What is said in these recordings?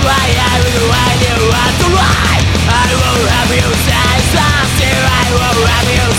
I will ride it I will ride it I will ride I will have you side side I will ride it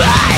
Run!